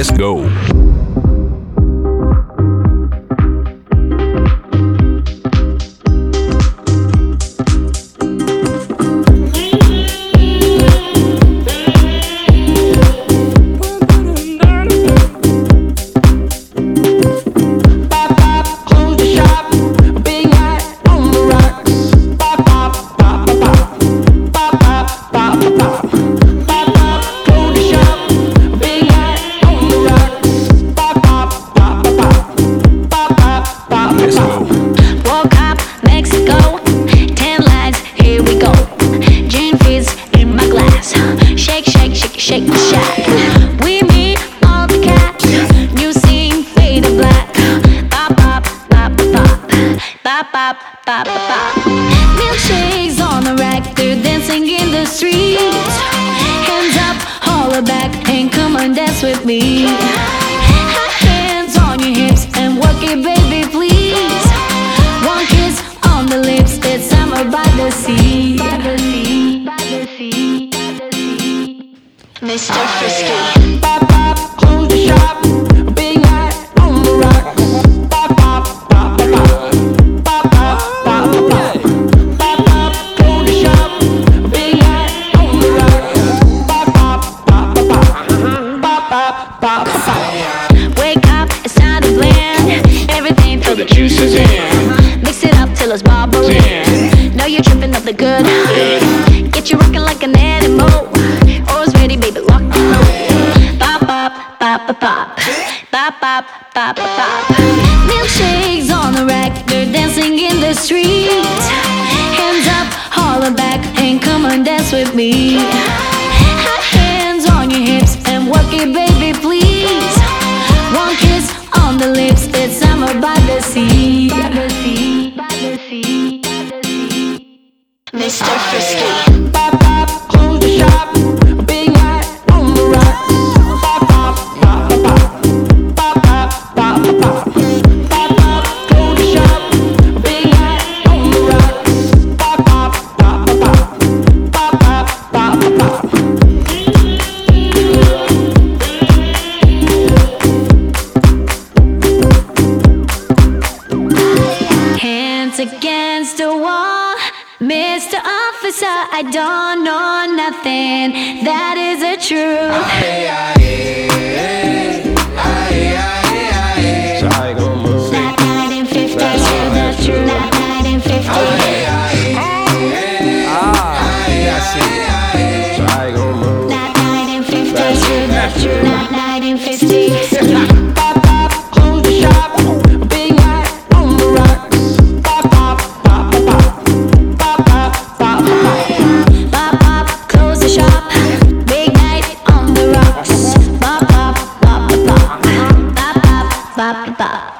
Let's go. Bop, bop, bop, bop, bop. Milkshakes on the rack, they're dancing in the street. Hands up, holler back, and come on, dance with me. Hot hands on your hips and work it, baby, please. One kiss on the lips, it's summer by the sea. By the sea, by by the sea. Mr. Frisky. juices in. Mix it up till it's bubbling. Yeah. Know you're tripping up the good. good. Get you rocking like an animal. Always ready, baby, lock and roll. Pop, pop, pop, pop, pop, pop, pop, pop, pop. Milkshakes on the rack, they're dancing in the street. Hands up, holler back, and come on, dance with me. Mr. Frisky. officer, I don't know nothing. That is the truth. 爸爸。